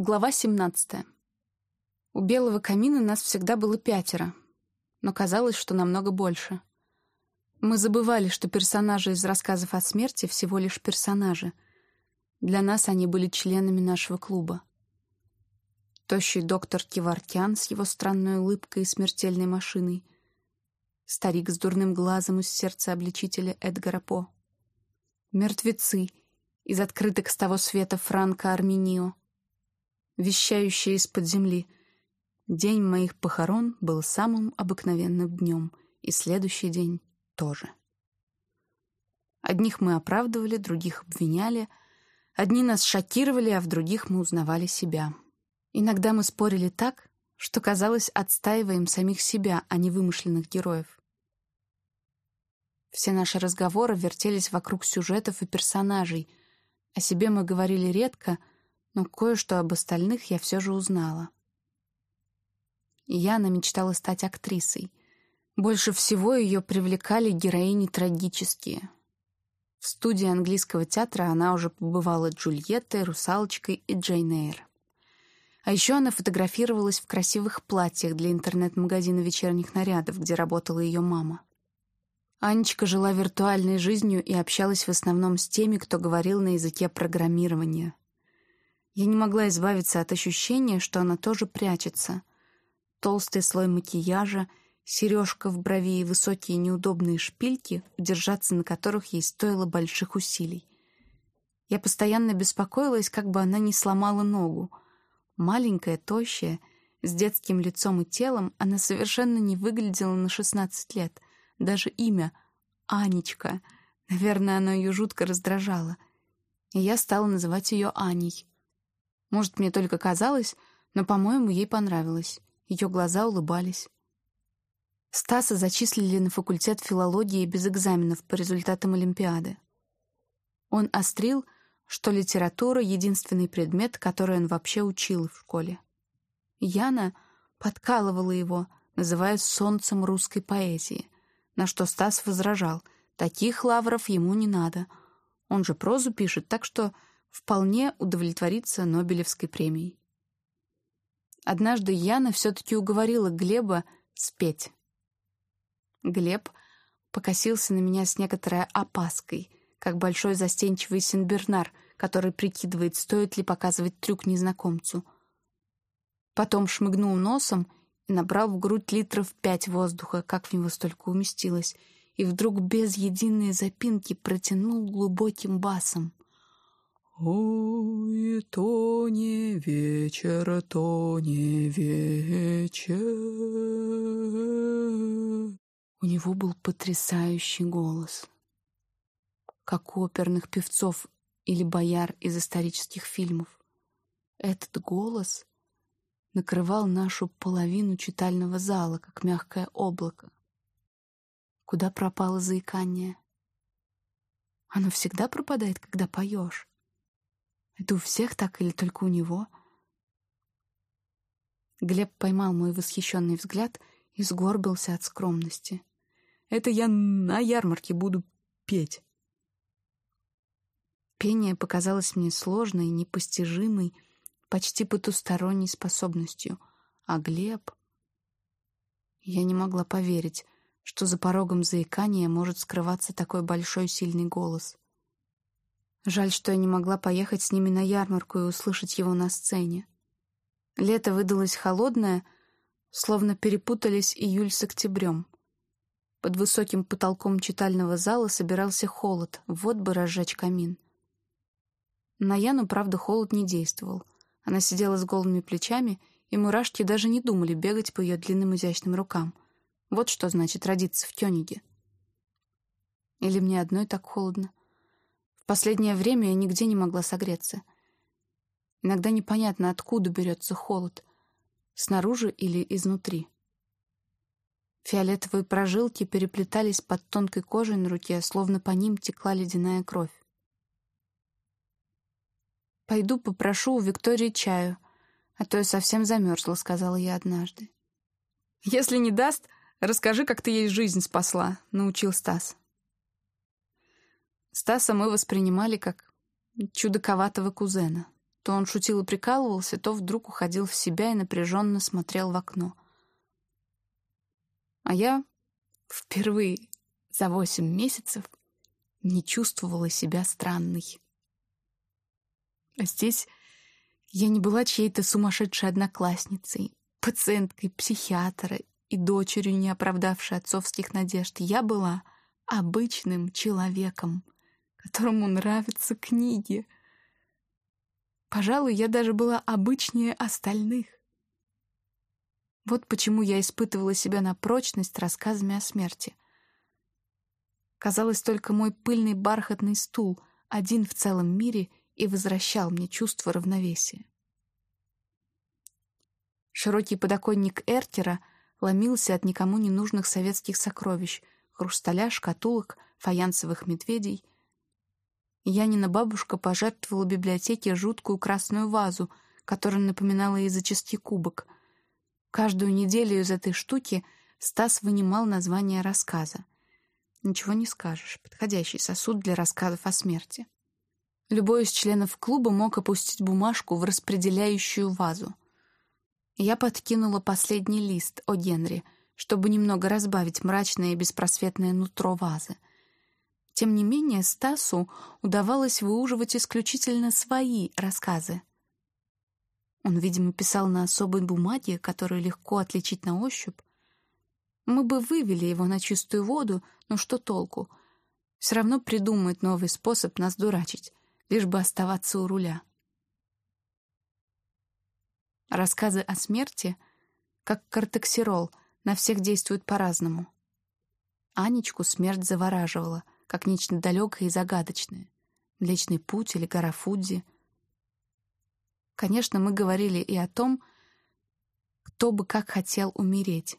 Глава 17. У белого камина нас всегда было пятеро, но казалось, что намного больше. Мы забывали, что персонажи из рассказов о смерти всего лишь персонажи. Для нас они были членами нашего клуба. Тощий доктор Кивартян с его странной улыбкой и смертельной машиной. Старик с дурным глазом из сердца обличителя Эдгара По. Мертвецы из открыток с того света Франко Арминио вещающая из-под земли. День моих похорон был самым обыкновенным днем, и следующий день тоже. Одних мы оправдывали, других обвиняли, одни нас шокировали, а в других мы узнавали себя. Иногда мы спорили так, что, казалось, отстаиваем самих себя, а не вымышленных героев. Все наши разговоры вертелись вокруг сюжетов и персонажей. О себе мы говорили редко — но кое-что об остальных я все же узнала. Яна мечтала стать актрисой. Больше всего ее привлекали героини трагические. В студии английского театра она уже побывала Джульеттой, Русалочкой и Джейн Эйр. А еще она фотографировалась в красивых платьях для интернет-магазина вечерних нарядов, где работала ее мама. Анечка жила виртуальной жизнью и общалась в основном с теми, кто говорил на языке программирования. Я не могла избавиться от ощущения, что она тоже прячется. Толстый слой макияжа, сережка в брови и высокие неудобные шпильки, удержаться на которых ей стоило больших усилий. Я постоянно беспокоилась, как бы она не сломала ногу. Маленькая, тощая, с детским лицом и телом, она совершенно не выглядела на 16 лет. Даже имя — Анечка. Наверное, оно ее жутко раздражало. И я стала называть ее Аней. Может, мне только казалось, но, по-моему, ей понравилось. Ее глаза улыбались. Стаса зачислили на факультет филологии без экзаменов по результатам Олимпиады. Он острил, что литература — единственный предмет, который он вообще учил в школе. Яна подкалывала его, называя «солнцем русской поэзии», на что Стас возражал, таких лавров ему не надо. Он же прозу пишет, так что вполне удовлетвориться Нобелевской премией. Однажды Яна все-таки уговорила Глеба спеть. Глеб покосился на меня с некоторой опаской, как большой застенчивый сенбернар, который прикидывает, стоит ли показывать трюк незнакомцу. Потом шмыгнул носом и набрал в грудь литров пять воздуха, как в него столько уместилось, и вдруг без единой запинки протянул глубоким басом. Ой, то не вечер, то не вечер. У него был потрясающий голос, как у оперных певцов или бояр из исторических фильмов. Этот голос накрывал нашу половину читального зала, как мягкое облако. Куда пропало заикание? Оно всегда пропадает, когда поешь. Это у всех так или только у него? Глеб поймал мой восхищенный взгляд и сгорбился от скромности. «Это я на ярмарке буду петь». Пение показалось мне сложной, непостижимой, почти потусторонней способностью. А Глеб... Я не могла поверить, что за порогом заикания может скрываться такой большой сильный голос. Жаль, что я не могла поехать с ними на ярмарку и услышать его на сцене. Лето выдалось холодное, словно перепутались июль с октябрем. Под высоким потолком читального зала собирался холод, вот бы разжечь камин. На Яну, правда, холод не действовал. Она сидела с голыми плечами, и мурашки даже не думали бегать по ее длинным изящным рукам. Вот что значит родиться в Кёниге. Или мне одной так холодно? Последнее время я нигде не могла согреться. Иногда непонятно, откуда берется холод, снаружи или изнутри. Фиолетовые прожилки переплетались под тонкой кожей на руке, словно по ним текла ледяная кровь. «Пойду попрошу у Виктории чаю, а то я совсем замерзла», — сказала я однажды. «Если не даст, расскажи, как ты ей жизнь спасла», — научил Стас. Стаса мы воспринимали как чудаковатого кузена. то он шутил и прикалывался, то вдруг уходил в себя и напряженно смотрел в окно. А я впервые за восемь месяцев не чувствовала себя странной. А здесь я не была чьей-то сумасшедшей одноклассницей, пациенткой психиатра и дочерью, не оправдавшей отцовских надежд. Я была обычным человеком, которому нравятся книги. Пожалуй, я даже была обычнее остальных. Вот почему я испытывала себя на прочность рассказами о смерти. Казалось, только мой пыльный бархатный стул один в целом мире и возвращал мне чувство равновесия. Широкий подоконник Эртера ломился от никому не нужных советских сокровищ, хрусталя, шкатулок, фаянсовых медведей. Янина бабушка пожертвовала библиотеке жуткую красную вазу, которая напоминала языческий кубок. Каждую неделю из этой штуки Стас вынимал название рассказа. Ничего не скажешь, подходящий сосуд для рассказов о смерти. Любой из членов клуба мог опустить бумажку в распределяющую вазу. Я подкинула последний лист о Генри, чтобы немного разбавить мрачное и беспросветное нутро вазы. Тем не менее, Стасу удавалось выуживать исключительно свои рассказы. Он, видимо, писал на особой бумаге, которую легко отличить на ощупь. Мы бы вывели его на чистую воду, но что толку? Все равно придумает новый способ нас дурачить лишь бы оставаться у руля. Рассказы о смерти, как кортексирол, на всех действуют по-разному. Анечку смерть завораживала, как нечто далекое и загадочное. Млечный путь или гора Фудзи. Конечно, мы говорили и о том, кто бы как хотел умереть.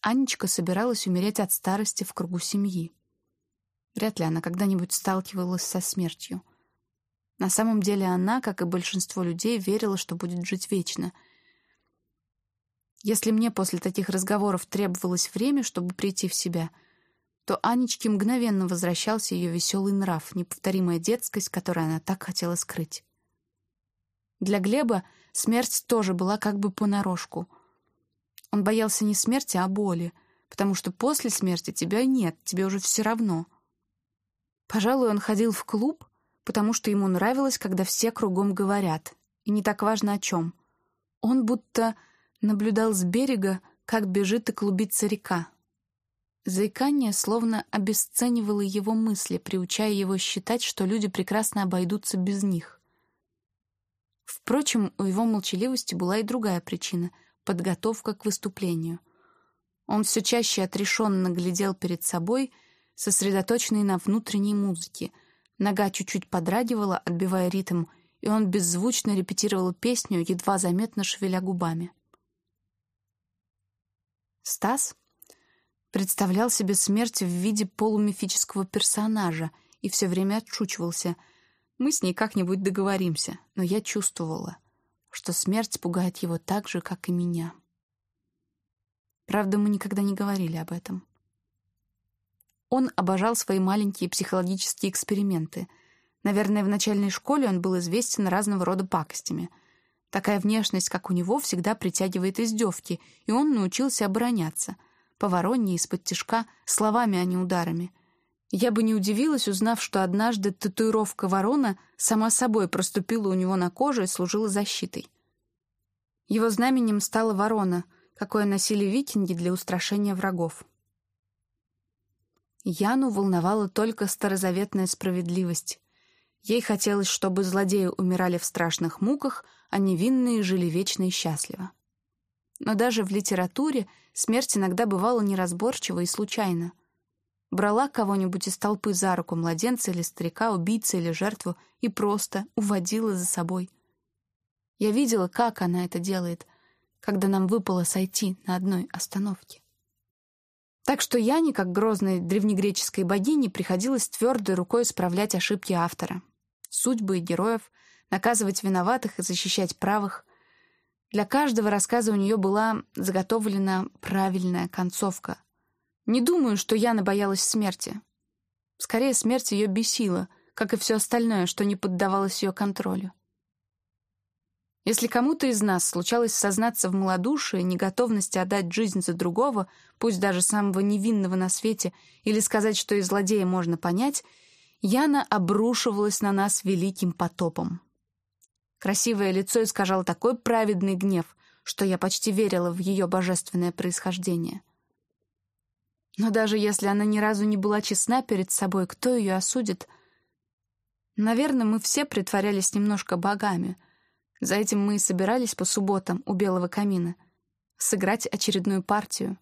Анечка собиралась умереть от старости в кругу семьи. Вряд ли она когда-нибудь сталкивалась со смертью. На самом деле она, как и большинство людей, верила, что будет жить вечно. Если мне после таких разговоров требовалось время, чтобы прийти в себя, то Анечке мгновенно возвращался ее веселый нрав, неповторимая детскость, которую она так хотела скрыть. Для Глеба смерть тоже была как бы понарошку. Он боялся не смерти, а боли, потому что после смерти тебя нет, тебе уже все равно — Пожалуй, он ходил в клуб, потому что ему нравилось, когда все кругом говорят, и не так важно о чем. Он будто наблюдал с берега, как бежит и клубится река. Заикание словно обесценивало его мысли, приучая его считать, что люди прекрасно обойдутся без них. Впрочем, у его молчаливости была и другая причина — подготовка к выступлению. Он все чаще отрешенно глядел перед собой — сосредоточенный на внутренней музыке. Нога чуть-чуть подрагивала, отбивая ритм, и он беззвучно репетировал песню, едва заметно шевеля губами. Стас представлял себе смерть в виде полумифического персонажа и все время отшучивался. Мы с ней как-нибудь договоримся, но я чувствовала, что смерть пугает его так же, как и меня. Правда, мы никогда не говорили об этом. Он обожал свои маленькие психологические эксперименты. Наверное, в начальной школе он был известен разного рода пакостями. Такая внешность, как у него, всегда притягивает издевки, и он научился обороняться. По воронье, из-под тишка, словами, а не ударами. Я бы не удивилась, узнав, что однажды татуировка ворона сама собой проступила у него на коже и служила защитой. Его знаменем стала ворона, какое носили викинги для устрашения врагов. Яну волновала только старозаветная справедливость. Ей хотелось, чтобы злодеи умирали в страшных муках, а невинные жили вечно и счастливо. Но даже в литературе смерть иногда бывала неразборчива и случайна. Брала кого-нибудь из толпы за руку младенца или старика, убийца или жертву и просто уводила за собой. Я видела, как она это делает, когда нам выпало сойти на одной остановке. Так что Яне, как грозной древнегреческой богине, приходилось твердой рукой исправлять ошибки автора, судьбы и героев, наказывать виноватых и защищать правых. Для каждого рассказа у нее была заготовлена правильная концовка. Не думаю, что Яна боялась смерти. Скорее, смерть ее бесила, как и все остальное, что не поддавалось ее контролю. Если кому-то из нас случалось сознаться в малодушии, неготовности отдать жизнь за другого, пусть даже самого невинного на свете, или сказать, что и злодея можно понять, Яна обрушивалась на нас великим потопом. Красивое лицо искажало такой праведный гнев, что я почти верила в ее божественное происхождение. Но даже если она ни разу не была честна перед собой, кто ее осудит? Наверное, мы все притворялись немножко богами — за этим мы и собирались по субботам у Белого камина. Сыграть очередную партию.